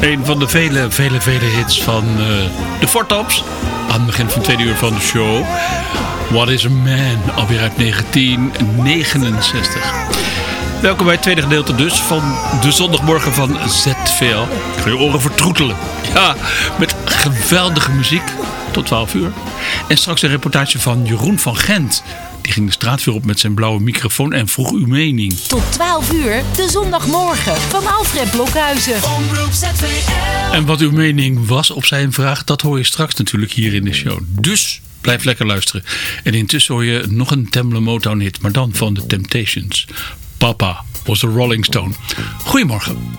Een van de vele, vele, vele hits van uh, de Fortops. Aan het begin van het tweede uur van de show. What is a Man? Alweer uit 1969. Welkom bij het tweede gedeelte dus van de zondagmorgen van ZVL. Ik ga je oren vertroetelen. Ja, met geweldige muziek tot 12 uur. En straks een reportage van Jeroen van Gent. Die ging de straat weer op met zijn blauwe microfoon en vroeg uw mening. Tot 12 uur, de zondagmorgen van Alfred Blokhuizen. En wat uw mening was op zijn vraag, dat hoor je straks natuurlijk hier in de show. Dus blijf lekker luisteren. En intussen hoor je nog een Temple Motown hit, maar dan van de Temptations. Papa was a Rolling Stone. Goedemorgen.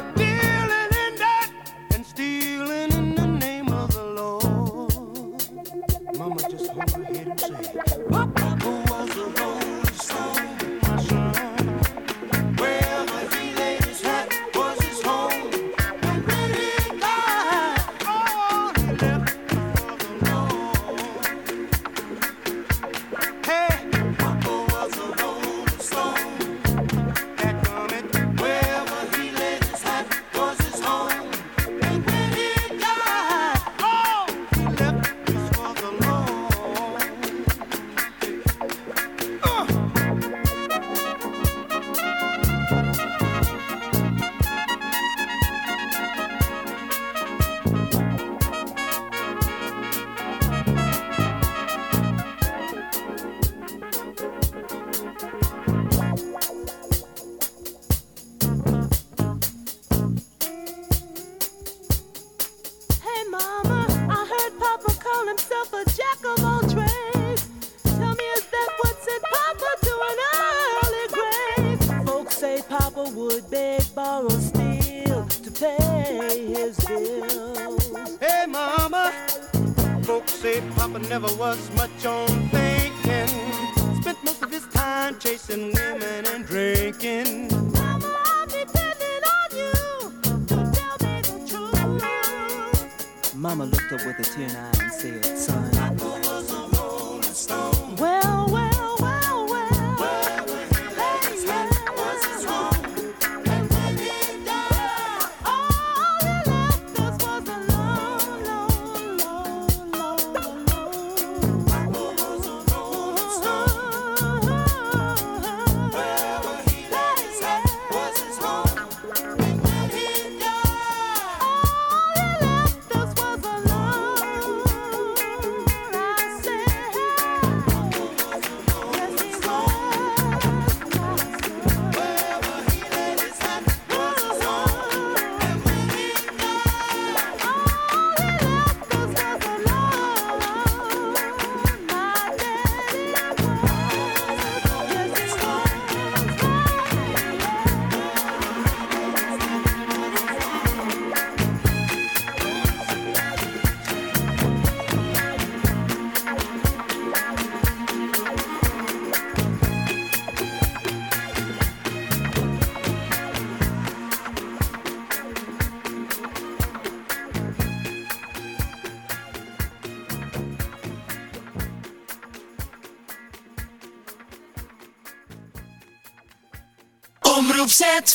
Let's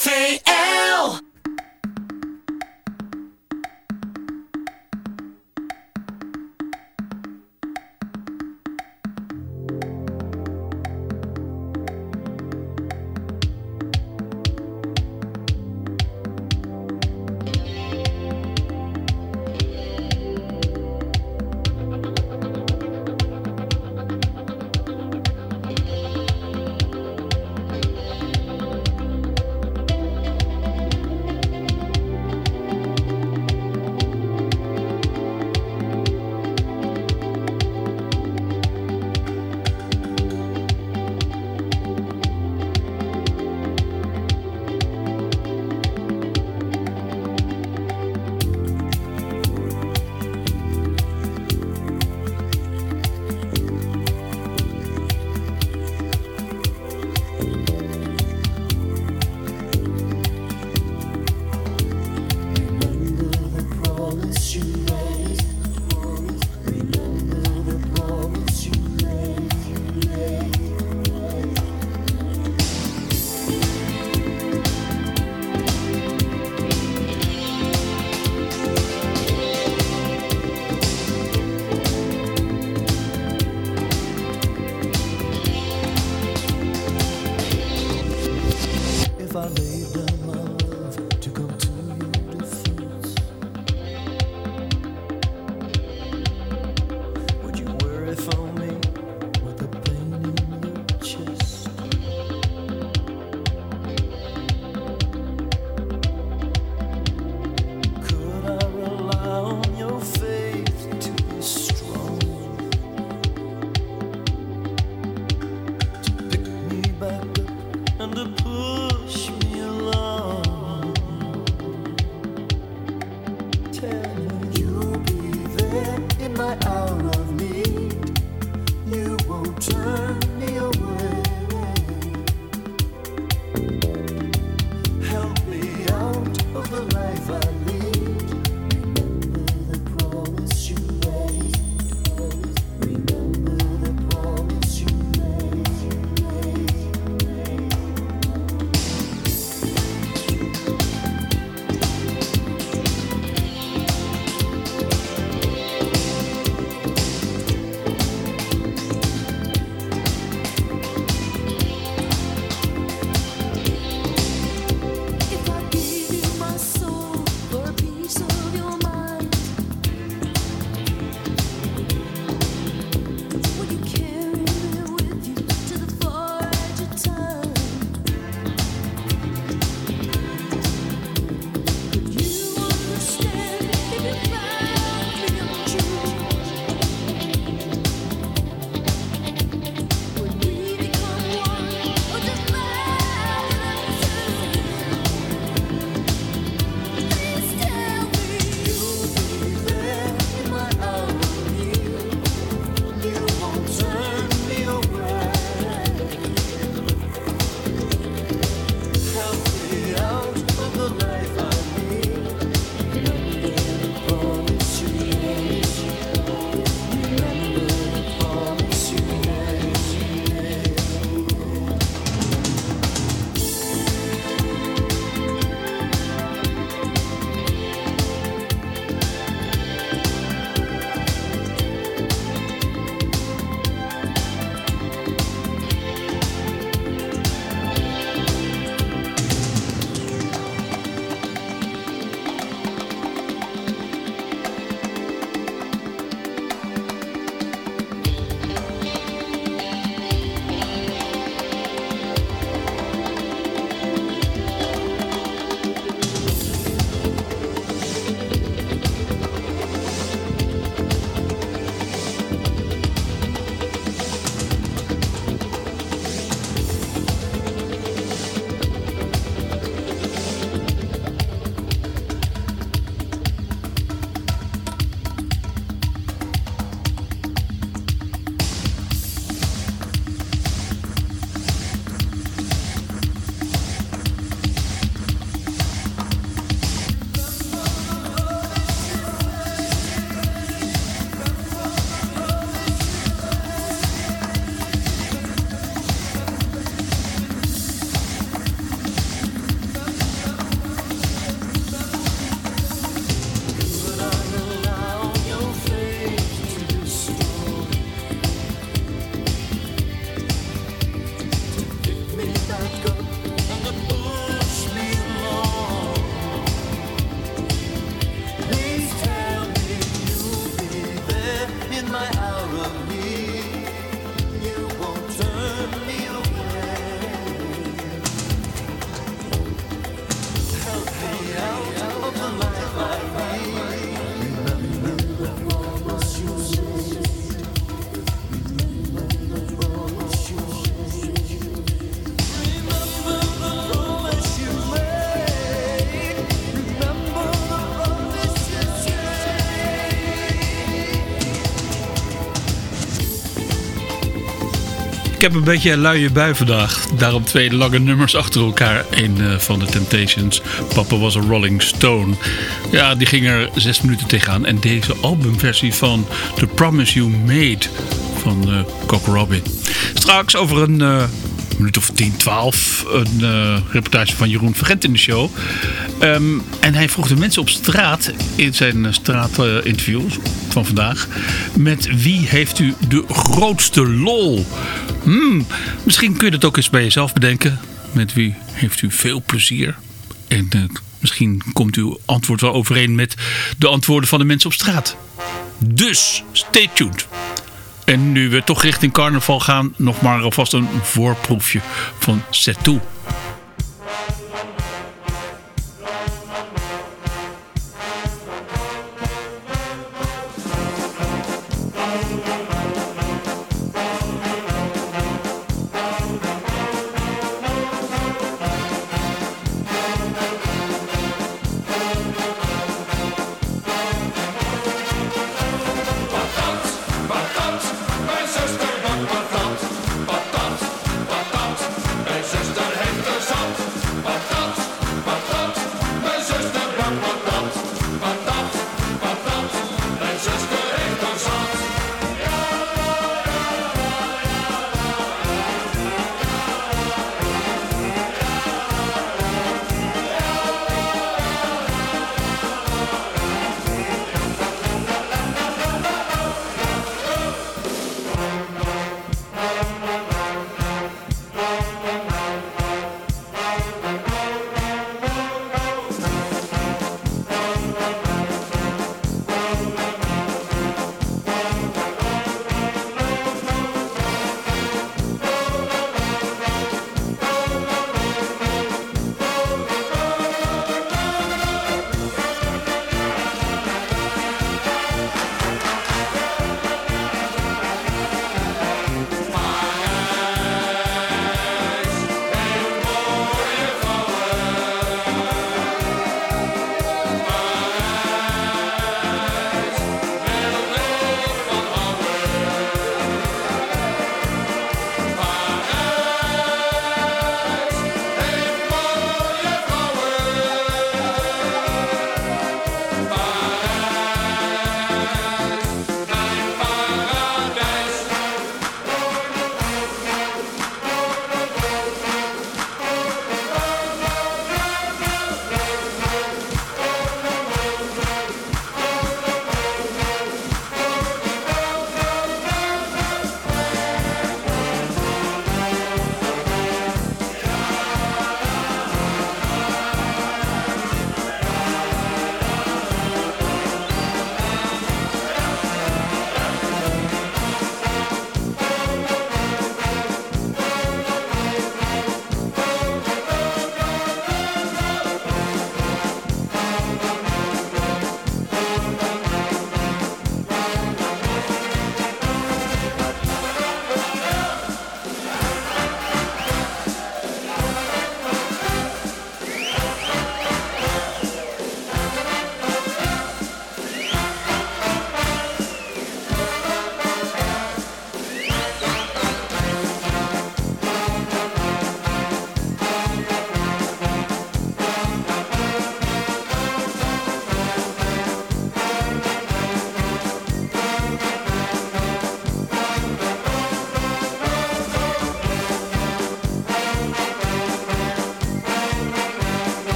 heb een beetje een luie bui vandaag. Daarom twee lange nummers achter elkaar. Een uh, van de Temptations. Papa was een Rolling Stone. Ja, die ging er zes minuten tegenaan. En deze albumversie van The Promise You Made van uh, Cock Robin. Straks over een uh, minuut of 10, 12 een reportage van Jeroen Vergent in de show. Um, en hij vroeg de mensen op straat in zijn straatinterviews van vandaag. Met wie heeft u de grootste lol? Hmm, misschien kun je dat ook eens bij jezelf bedenken. Met wie heeft u veel plezier? En eh, misschien komt uw antwoord wel overeen met de antwoorden van de mensen op straat. Dus, stay tuned. En nu we toch richting carnaval gaan, nog maar alvast een voorproefje van Set 2.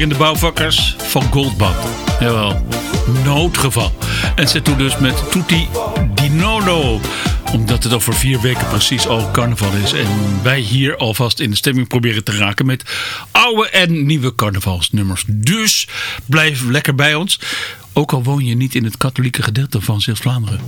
in de bouwvakkers van Goldbad. Jawel, noodgeval. En ze toen dus met Tutti Di Nono omdat het over vier weken precies al carnaval is. En wij hier alvast in de stemming proberen te raken met oude en nieuwe carnavalsnummers. Dus blijf lekker bij ons. Ook al woon je niet in het katholieke gedeelte van Zeeuws-Vlaanderen.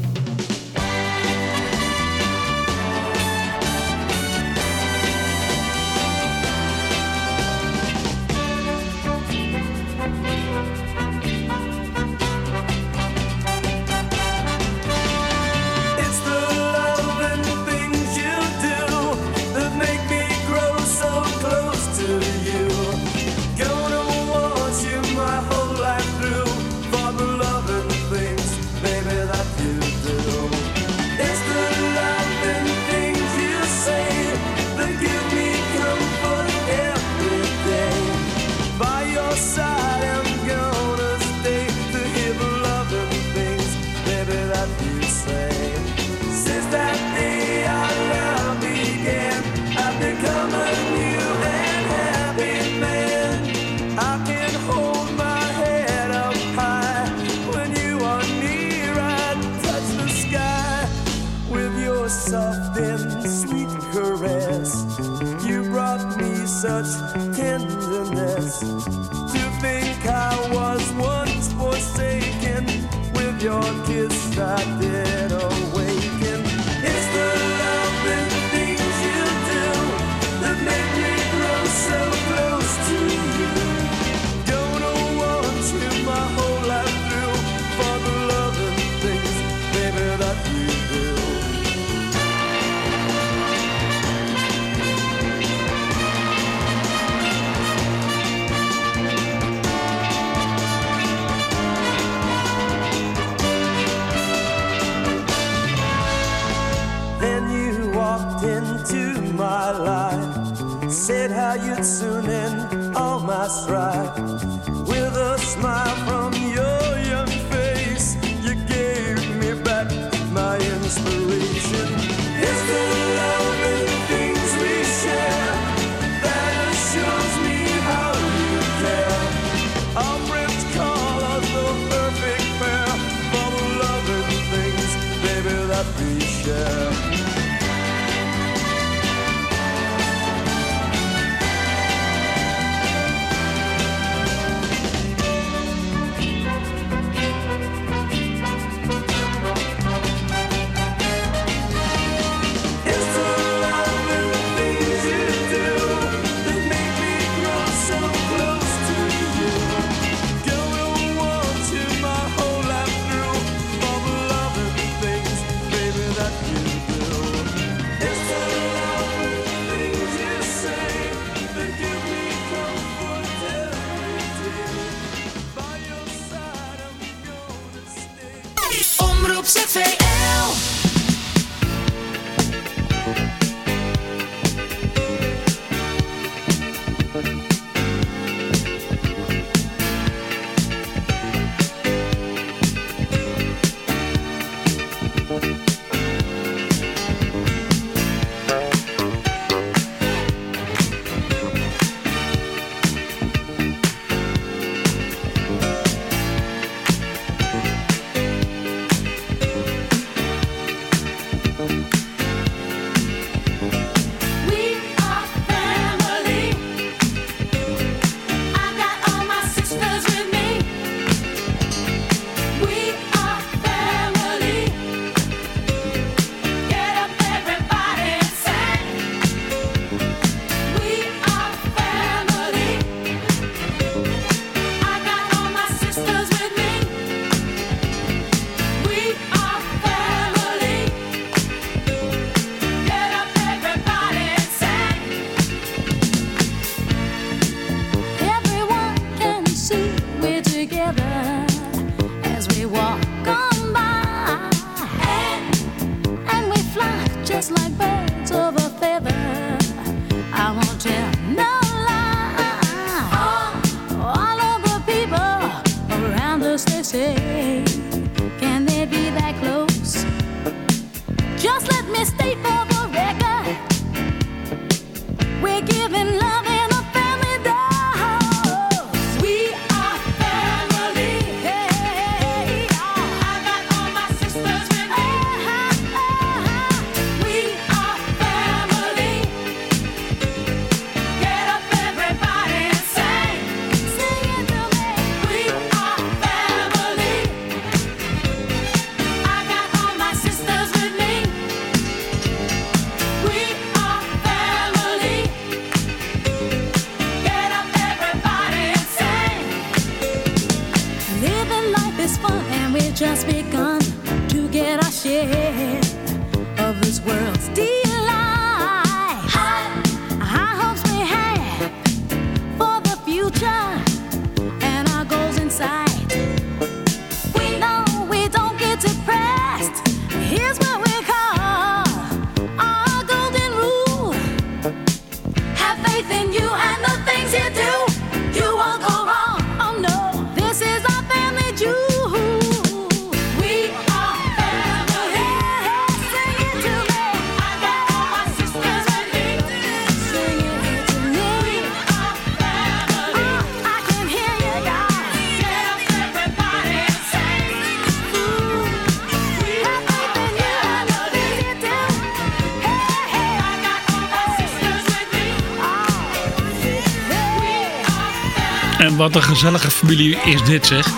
Wat een gezellige familie is dit zeg.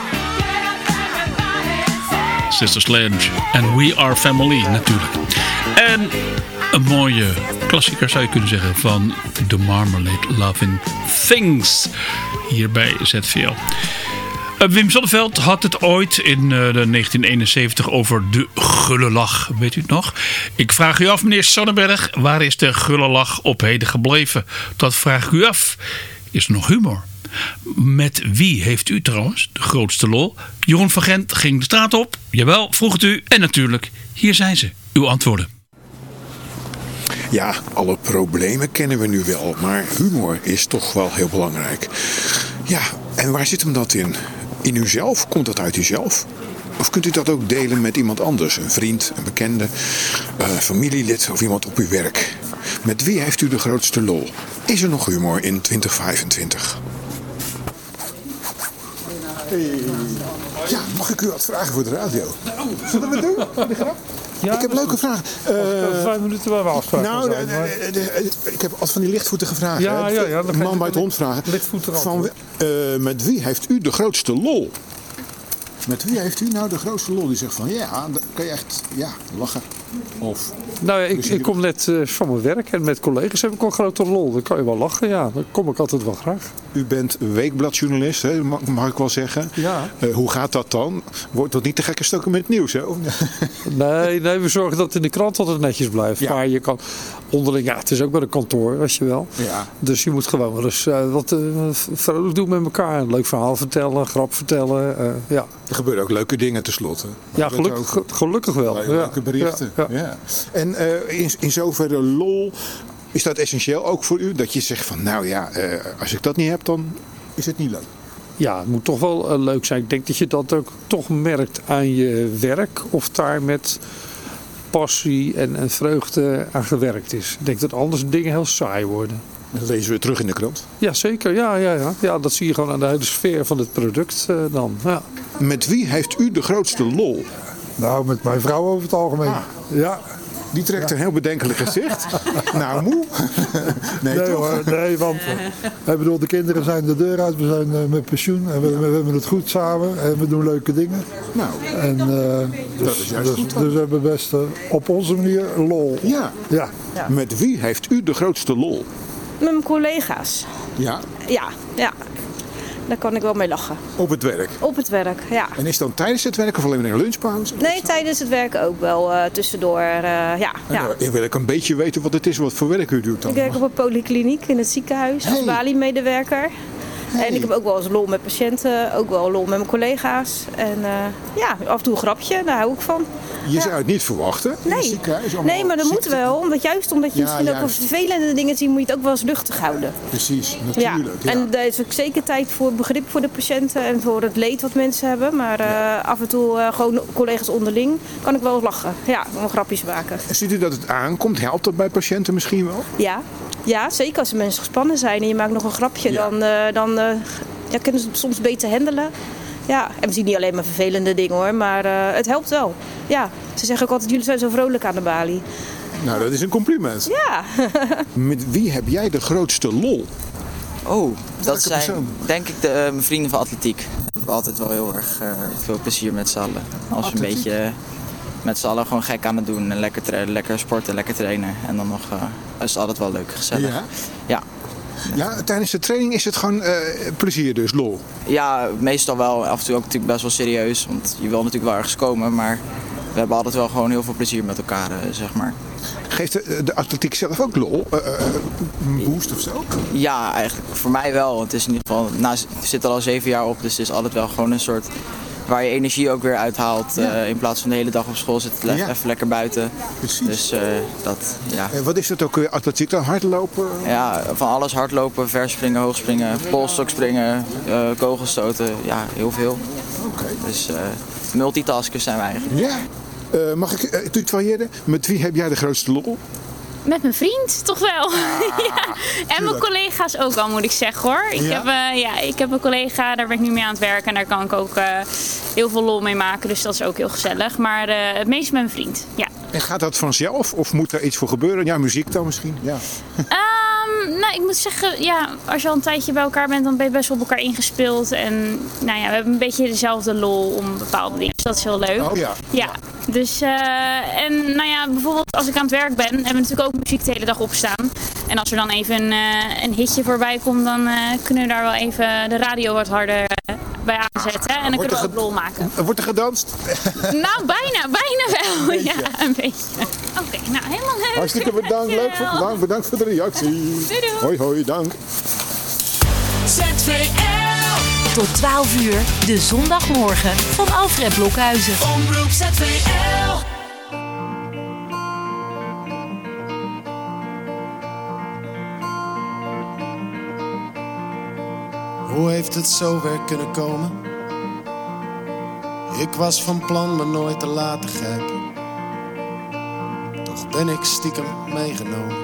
Sister Sledge en We Are Family natuurlijk. En een mooie klassieker zou je kunnen zeggen van The Marmalade Loving Things. Hier bij ZVL. Uh, Wim Sonneveld had het ooit in uh, de 1971 over de gulle lach. Weet u het nog? Ik vraag u af, meneer Sonnenberg, waar is de gulle lach op heden gebleven? Dat vraag ik u af. Is er nog humor? Met wie heeft u trouwens de grootste lol? Jeroen van Gent ging de straat op. Jawel, vroeg u. En natuurlijk, hier zijn ze. Uw antwoorden. Ja, alle problemen kennen we nu wel, maar humor is toch wel heel belangrijk. Ja, en waar zit hem dat in? In uzelf? Komt dat uit uzelf? Of kunt u dat ook delen met iemand anders? Een vriend, een bekende, een familielid of iemand op uw werk? Met wie heeft u de grootste lol? Is er nog humor in 2025? Hey. Ja, mag ik u wat vragen voor de radio? Zullen we het doen? De grap? Ja, ik heb leuke vragen. Uh, vijf minuten waar we afspraken nou, zijn. Maar... de, de, de, ik heb altijd van die lichtvoetige vragen. Ja, man bij het hond vragen. Van, uh, Met wie heeft u de grootste lol? Met wie heeft u nou de grootste lol? Die zegt van ja, dan kan je echt ja, lachen. Of, nou ja, ik, ik kom net uh, van mijn werk en met collega's heb ik al een grote lol. Dan kan je wel lachen, ja. Dan kom ik altijd wel graag. U bent weekbladjournalist, hè? Mag, ik wel zeggen. Ja. Uh, hoe gaat dat dan? Wordt dat niet te gekke stukken met het nieuws? Hè? nee, nee, we zorgen dat het in de krant altijd netjes blijft. Ja. Maar je kan onderling, ja, het is ook bij een kantoor, weet je wel. Ja. Dus je moet gewoon wel eens uh, wat vrolijk doen met elkaar. Een leuk verhaal vertellen, grap vertellen. ja. Er gebeuren ook leuke dingen tenslotte. Ja, gelukkig, gelukkig wel. Leuke berichten. Ja. Ja. En uh, in, in zoverre lol, is dat essentieel ook voor u? Dat je zegt van nou ja, uh, als ik dat niet heb dan is het niet leuk. Ja, het moet toch wel uh, leuk zijn. Ik denk dat je dat ook toch merkt aan je werk. Of daar met passie en, en vreugde aan gewerkt is. Ik denk dat anders dingen heel saai worden. Dat lezen we terug in de krant. Ja, zeker. Ja, ja, ja. ja dat zie je gewoon aan de hele sfeer van het product uh, dan. Ja. Met wie heeft u de grootste lol? Nou, met mijn vrouw over het algemeen. Ah. Ja. Die trekt een heel bedenkelijk gezicht. nou, moe. nee, nee, hoor, nee, want ik bedoel, de kinderen zijn de deur uit. We zijn uh, met pensioen en we, we, hebben het goed samen. En we doen leuke dingen. Nou, en, uh, dat is juist dus, goed. Dus we hebben best uh, op onze manier lol. Ja. ja. ja. Met wie heeft u de grootste lol? Met mijn collega's. Ja? Ja, ja. Daar kan ik wel mee lachen. Op het werk? Op het werk, ja. En is dan tijdens het werk of alleen in een lunchpauze? Nee, tijdens het werk ook wel. Uh, tussendoor, uh, ja. ja. Ik wil ik een beetje weten wat het is, wat voor werk u doet dan. Ik werk op een polykliniek in het ziekenhuis hey. als Bali-medewerker. Hey. En ik heb ook wel eens lol met patiënten, ook wel lol met mijn collega's. En uh, ja, af en toe een grapje, daar hou ik van. Je zou het niet verwachten. Nee. allemaal nee, maar dat moet wel. Omdat juist omdat je Ja, misschien ook wel juist. vervelende dingen ziet, moet je het ook wel eens luchtig houden. Precies, natuurlijk. Ja. en daar is ook zeker tijd voor begrip voor de patiënten en voor het leed wat mensen hebben. Maar eh, af en toe eh, gewoon collega's onderling kan ik wel lachen. Ja, wel grapjes maken. En Ziet u dat het aankomt? Helpt dat bij patiënten misschien wel? Ja, ja zeker als de mensen gespannen zijn en je maakt nog een grapje, dan, eh, dan eh, ja, kunnen ze het soms beter handelen. Ja, en we zien niet alleen maar vervelende dingen hoor, maar eh, het helpt wel. Ja, ze zeggen ook altijd, jullie zijn zo vrolijk aan de balie. Nou, dat is een compliment. Ja. Met wie heb jij de grootste lol? Oh, dat Welke zijn persoon? denk ik de, eh, mijn vrienden van atletiek. We hebben altijd wel heel erg eh, veel plezier met z'n allen. Als we een beetje met z'n allen gewoon gek aan het doen. En lekker, tra- lekker sporten, lekker trainen. En dan nog eh, is het altijd wel leuk, gezellig. Ja? Ja. Ja, tijdens de training is het gewoon eh, plezier dus, lol. Ja, meestal wel. Af en toe ook natuurlijk best wel serieus. Want je wil natuurlijk wel ergens komen. Maar we hebben altijd wel gewoon heel veel plezier met elkaar, eh, zeg maar. Geeft de, de atletiek zelf ook lol? Eh, een boost of zo? Ja, eigenlijk voor mij wel. Het is in ieder geval, nou, ik zit er al zeven jaar op, dus het is altijd wel gewoon een soort waar je energie ook weer uithaalt. eh, in plaats van de hele dag op school zitten, le- Ja. even lekker buiten. Precies. Dus eh, dat, ja. En wat is dat ook weer? Atletiek dan? Hardlopen? Ja, van alles hardlopen, verspringen, hoogspringen, polstokspringen, eh kogelstoten, ja, heel veel. Dus eh multitaskers zijn we eigenlijk. Ja. Eh, mag ik uh, tutoyeren? Met wie heb jij de grootste lol? Met mijn vriend, toch wel. ja. En mijn collega's ook al, moet ik zeggen hoor. Ik, Ja? heb, eh, ja, ik heb een collega, daar ben ik nu mee aan het werken. En daar kan ik ook eh, heel veel lol mee maken. Dus dat is ook heel gezellig. Maar eh, het meest met mijn vriend, ja. En gaat dat vanzelf? Of moet er iets voor gebeuren? Ja, muziek dan misschien? Ja. Ehm, nou, ik moet zeggen, ja, als je al een tijdje bij elkaar bent, dan ben je best wel op elkaar ingespeeld. En nou ja, we hebben een beetje dezelfde lol om bepaalde dingen. Dus dat is heel leuk. Oh ja. Ja, dus eh, en nou ja, bijvoorbeeld als ik aan het werk ben, hebben we natuurlijk ook muziek de hele dag opstaan. En als er dan even een, eh, een hitje voorbij komt, dan eh, kunnen we daar wel even de radio wat harder bij aanzetten. En dan Wordt kunnen we ook lol maken. Wordt er gedanst? Nou, bijna, bijna wel. Ja, een beetje. Oké, nou helemaal leuk. Hartstikke bedankt. Leuk voor, bedankt, bedankt voor de reactie. Doei, doei. Hoi, hoi, dank. ZVL. Tot 12 uur, de zondagmorgen van Alfred Blokhuizen. Omroep ZVL. Hoe heeft het zover kunnen komen? Ik was van plan me nooit te laten grijpen. Toch ben ik stiekem meegenomen.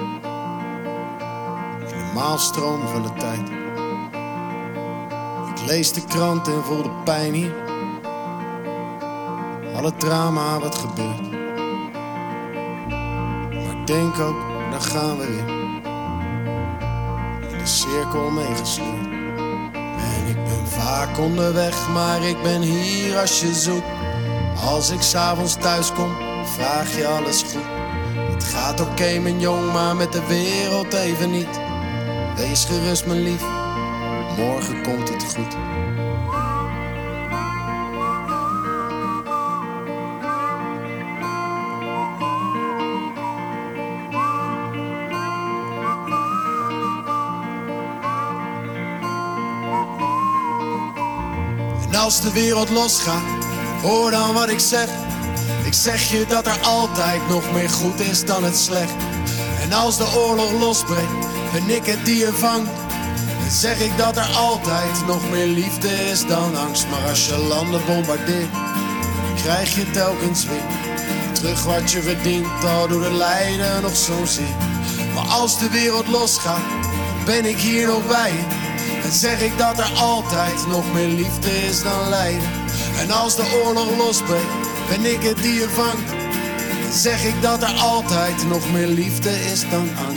In de maalstroom van de tijd. Lees de krant en voel de pijn hier. Al het drama wat gebeurt. Maar denk ook, daar gaan we weer. In de cirkel meegesleurd. En ik ben vaak onderweg, maar ik ben hier als je zoekt. Als ik s'avonds thuis kom, vraag je alles goed. Het gaat oké, mijn jong, maar met de wereld even niet. Wees gerust, mijn lief, morgen komt het goed. En als de wereld losgaat, hoor dan wat ik zeg. Ik zeg je dat er altijd nog meer goed is dan het slecht. En als de oorlog losbreekt en ik het die je vangt, zeg ik dat er altijd nog meer liefde is dan angst. Maar als je landen bombardeert, krijg je telkens weer terug wat je verdient, al door de lijden nog zozeer. Maar als de wereld losgaat, ben ik hier nog bij. En zeg ik dat er altijd nog meer liefde is dan lijden. En als de oorlog losbreekt, ben ik het die je vangt. Dan zeg ik dat er altijd nog meer liefde is dan angst.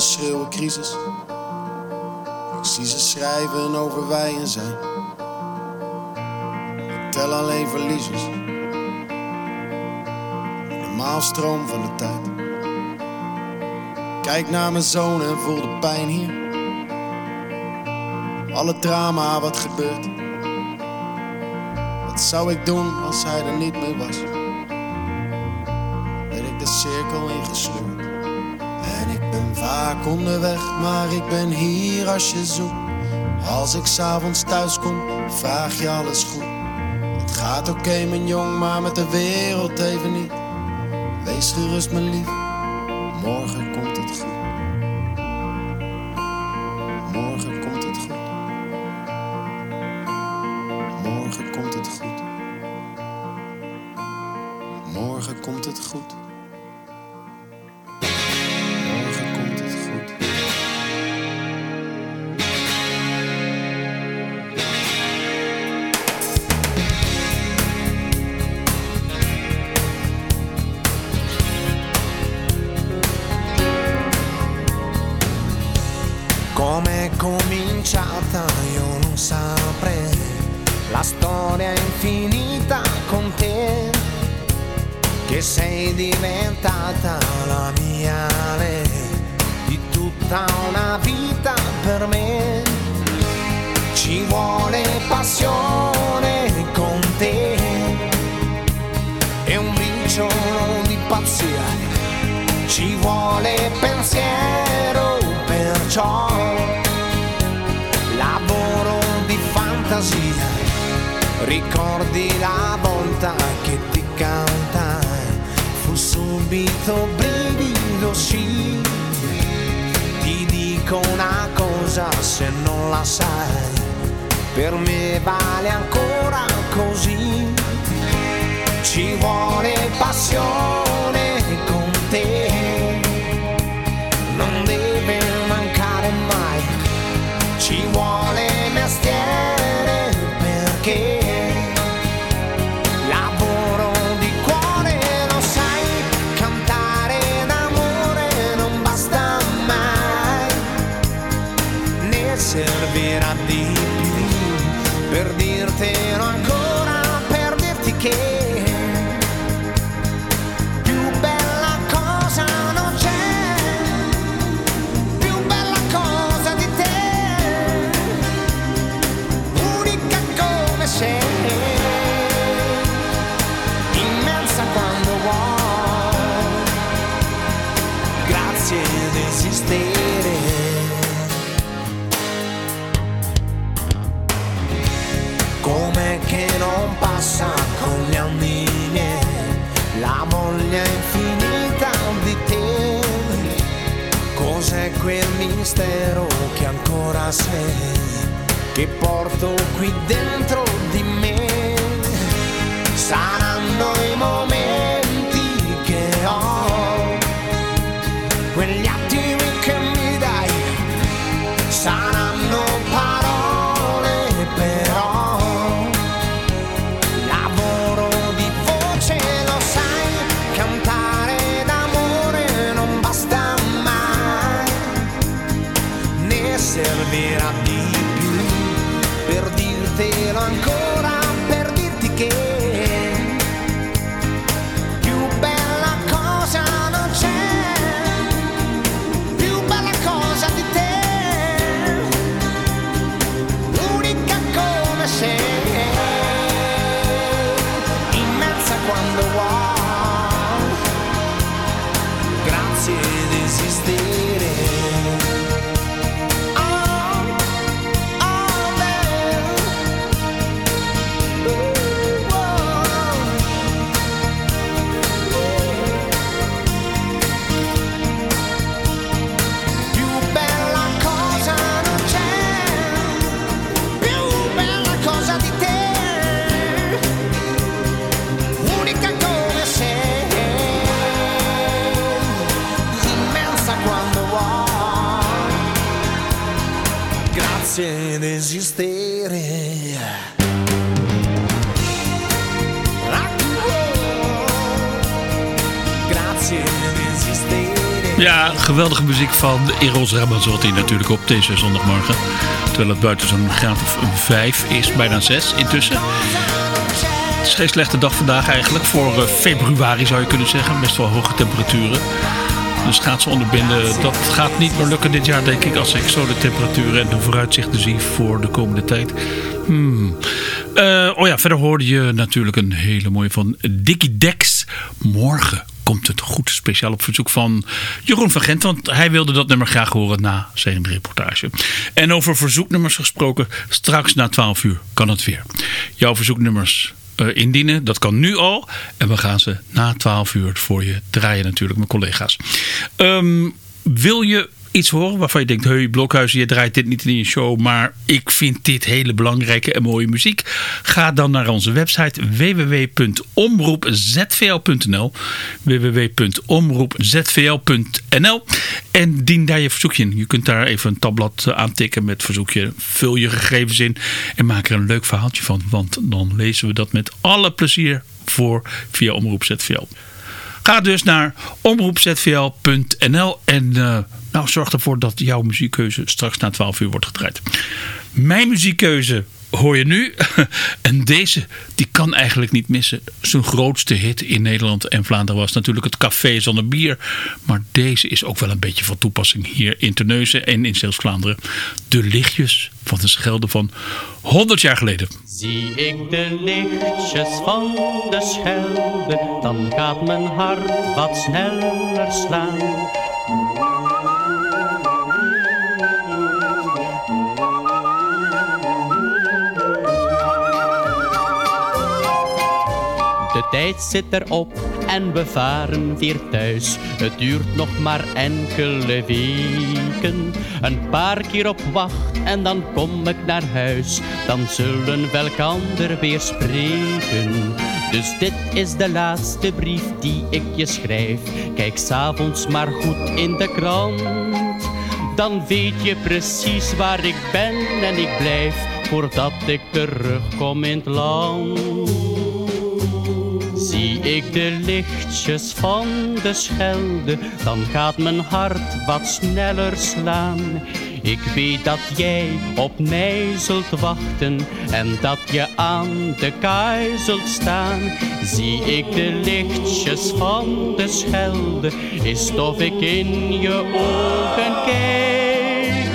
Schreeuwen crisis. Ik zie ze schrijven over wij en zij. Ik tel alleen verliezers. De maalstroom van de tijd. Kijk naar mijn zoon en voel de pijn hier. Alle drama wat gebeurt. Het zou ik doen als hij er niet meer was? Ben ik de cirkel ingesleurd? Ben vaak onderweg, maar ik ben hier als je zoekt. Als ik s'avonds thuis kom, vraag je alles goed. Het gaat oké, mijn jong, maar met de wereld even niet. Wees gerust, mijn lief, morgen komt subito brivido sì. Ti dico una cosa se non la sai per me vale ancora così. Ci vuole passione con te non deve sei che porto qui dentro di me. Saranno geweldige muziek van Eros Ramazzotti natuurlijk op deze zondagmorgen. Terwijl het buiten zo'n graad of een vijf is, bijna zes intussen. Het is geen slechte dag vandaag eigenlijk. Voor eh, februari zou je kunnen zeggen. Best wel hoge temperaturen. Dus schaatsen onderbinden, dat gaat niet meer lukken dit jaar denk ik. Als ik zo de temperaturen en de vooruitzichten zie voor de komende tijd. Hmm. Eh, oh ja, verder hoorde je natuurlijk een hele mooie van Dickie Dex. Morgen komt het goed, speciaal op verzoek van Jeroen van Gent. Want hij wilde dat nummer graag horen na zijn reportage. En over verzoeknummers gesproken, straks na 12 uur kan het weer. Jouw verzoeknummers eh, indienen, dat kan nu al. En we gaan ze na 12 uur voor je draaien natuurlijk, mijn collega's. Ehm, wil je iets horen waarvan je denkt... hey Blokhuizen, je draait dit niet in je show... maar ik vind dit hele belangrijke en mooie muziek... ga dan naar onze website www.omroepzvl.nl www.omroepzvl.nl en dien daar je verzoekje in. Je kunt daar even een tabblad eh, aantikken met verzoekje. Vul je gegevens in en maak er een leuk verhaaltje van. Want dan lezen we dat met alle plezier voor via Omroep ZVL. Ga dus naar omroepzvl.nl en uh, nou, zorg ervoor dat jouw muziekkeuze straks na 12 uur wordt gedraaid. Mijn muziekkeuze hoor je nu. En deze, die kan eigenlijk niet missen. Zijn grootste hit in Nederland en Vlaanderen was natuurlijk het Café zonder bier. Maar deze is ook wel een beetje van toepassing hier in Terneuzen en in Zeeuws-Vlaanderen. De lichtjes van de Schelde van 100 jaar geleden. Zie ik de lichtjes van de Schelde, dan gaat mijn hart wat sneller slaan. De tijd zit erop en we varen weer thuis. Het duurt nog maar enkele weken. Een paar keer op wacht en dan kom ik naar huis. Dan zullen we elkander weer spreken. Dus dit is de laatste brief die ik je schrijf. Kijk s'avonds maar goed in de krant. Dan weet je precies waar ik ben en ik blijf voordat ik terugkom in het land. Zie ik de lichtjes van de Schelde, dan gaat mijn hart wat sneller slaan. Ik weet dat jij op mij zult wachten en dat je aan de kaai zult staan. Zie ik de lichtjes van de Schelde, is of ik in je ogen kijk,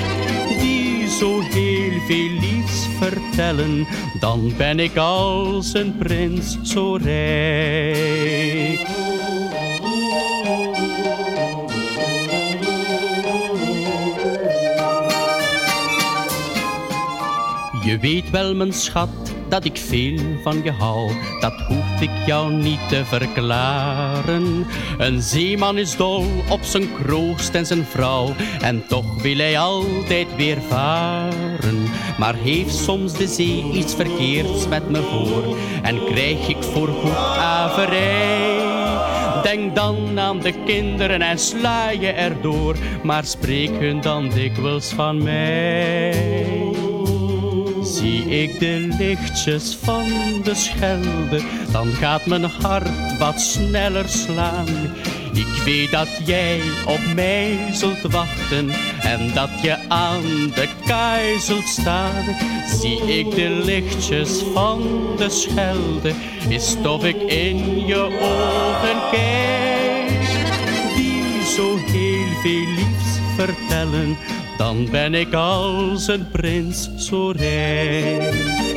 die zo heel veel liefs vertellen, dan ben ik als een prins zo rijk. Je weet wel, mijn schat, dat ik veel van je hou. Dat hoef ik jou niet te verklaren. Een zeeman is dol op zijn kroost en zijn vrouw. En toch wil hij altijd weer varen. Maar heeft soms de zee iets verkeerds met me voor. En krijg ik voorgoed averij. Denk dan aan de kinderen en sla je erdoor. Maar spreek hun dan dikwijls van mij. Zie ik de lichtjes van de Schelde, dan gaat mijn hart wat sneller slaan. Ik weet dat jij op mij zult wachten en dat je aan de kaai zult staan. Zie ik de lichtjes van de Schelde, is of ik in je ogen kijk, die zo heel veel liefs vertellen dan ben ik als een prins zo rijk.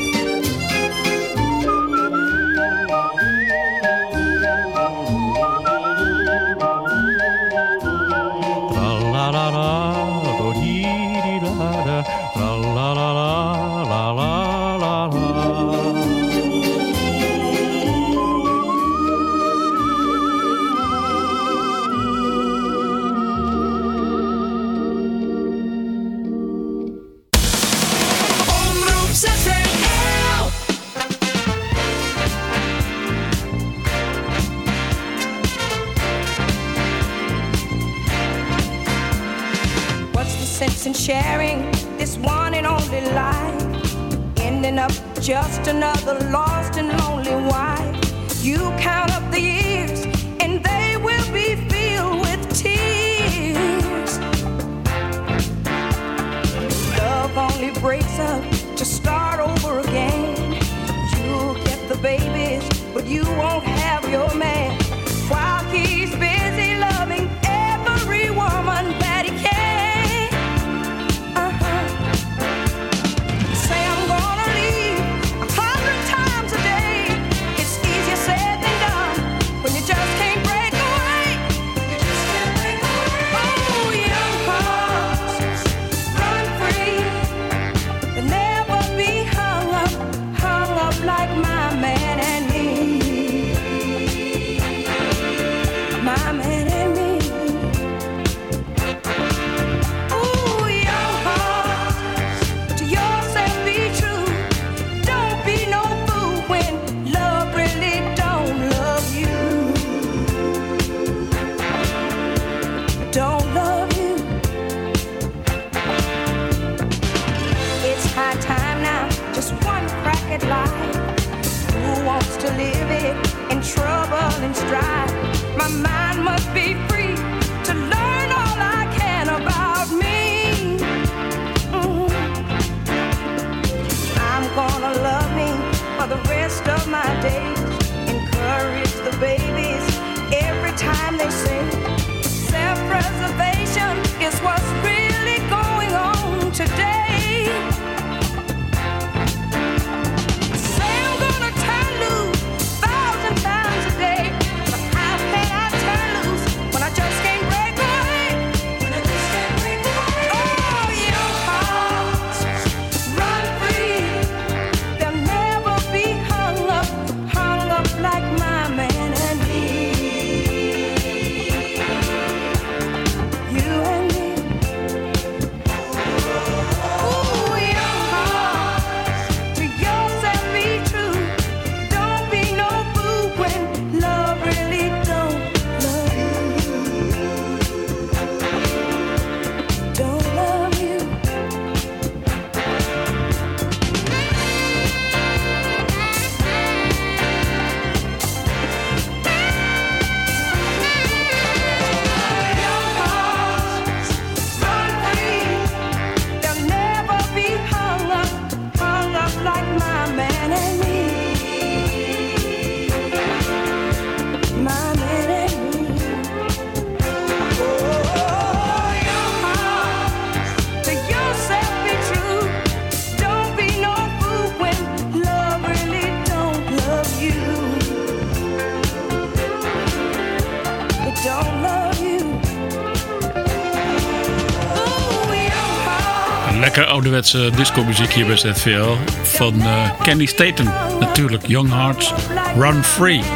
ouderwetse disco-muziek hier bij ZVL. Van uh, Candy Staten. Natuurlijk, Young Hearts Run Free.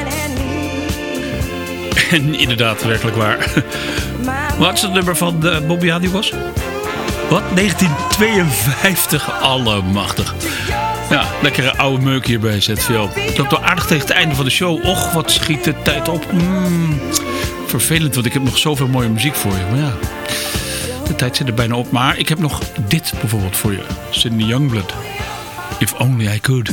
En inderdaad, werkelijk waar. Wat is het nummer van uh, Bobby Hadi was? Wat? 1952, allemachtig. Ja, lekkere oude meuk hier bij ZVL. Het loopt wel aardig tegen het einde van de show. Och, wat schiet de tijd op. Mm. Vervelend, want ik heb nog zoveel mooie muziek voor je. Maar ja, Tijd zit er bijna op, maar ik heb nog dit bijvoorbeeld voor je. Sydney Youngblood. If only I could.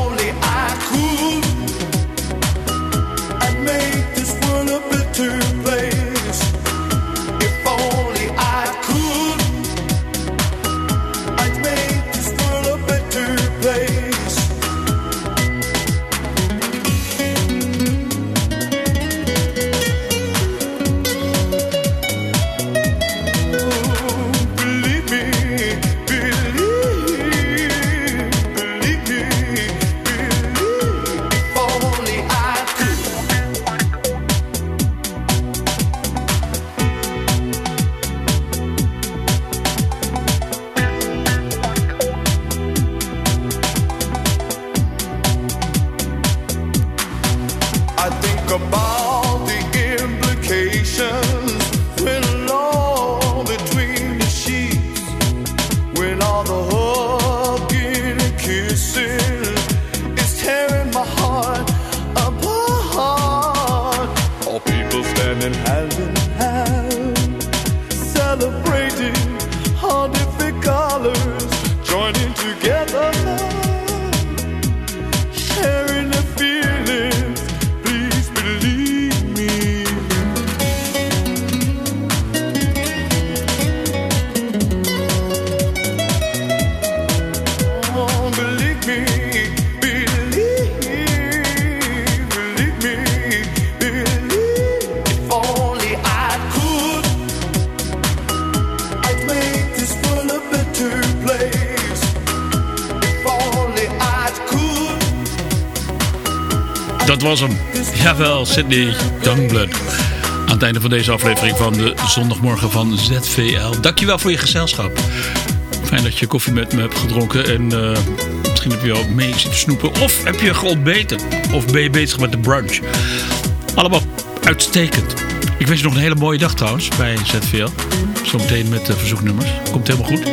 Dat was hem. Jawel, Sydney Youngblood. Aan het einde van deze aflevering van de zondagmorgen van ZVL. Dankjewel voor je gezelschap. Fijn dat je koffie met me hebt gedronken. En uh, misschien heb je al mee zitten snoepen. Of heb je geontbeten. Of ben je bezig met de brunch. Allemaal uitstekend. Ik wens je nog een hele mooie dag trouwens bij ZVL. Zometeen met de verzoeknummers. Komt helemaal goed.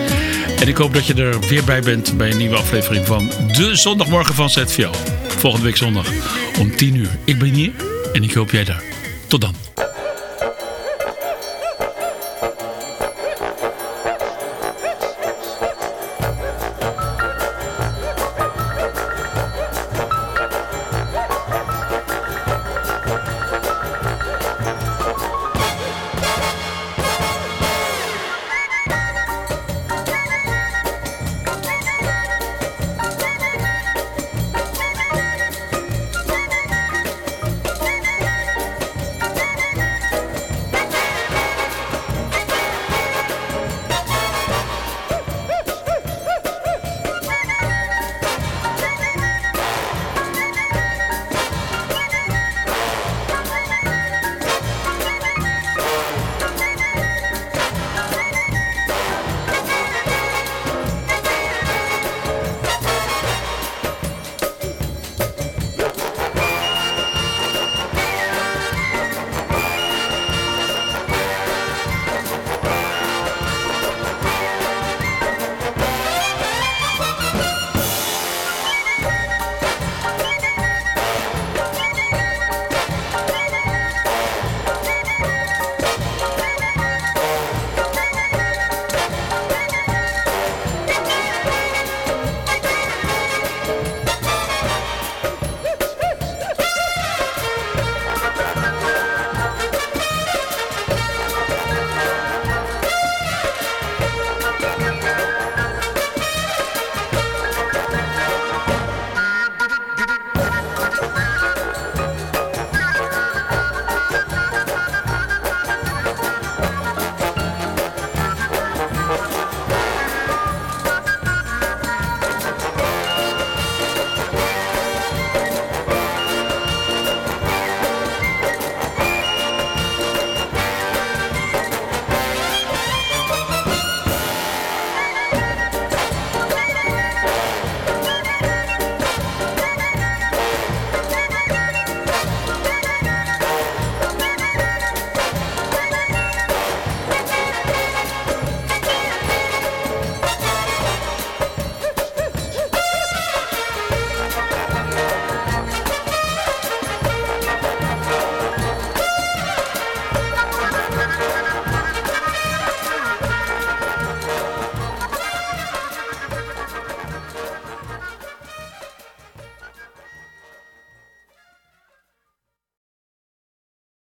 En ik hoop dat je er weer bij bent bij een nieuwe aflevering van de zondagmorgen van ZVL. Volgende week zondag om 10 uur. Ik ben hier en ik hoop jij daar. Tot dan.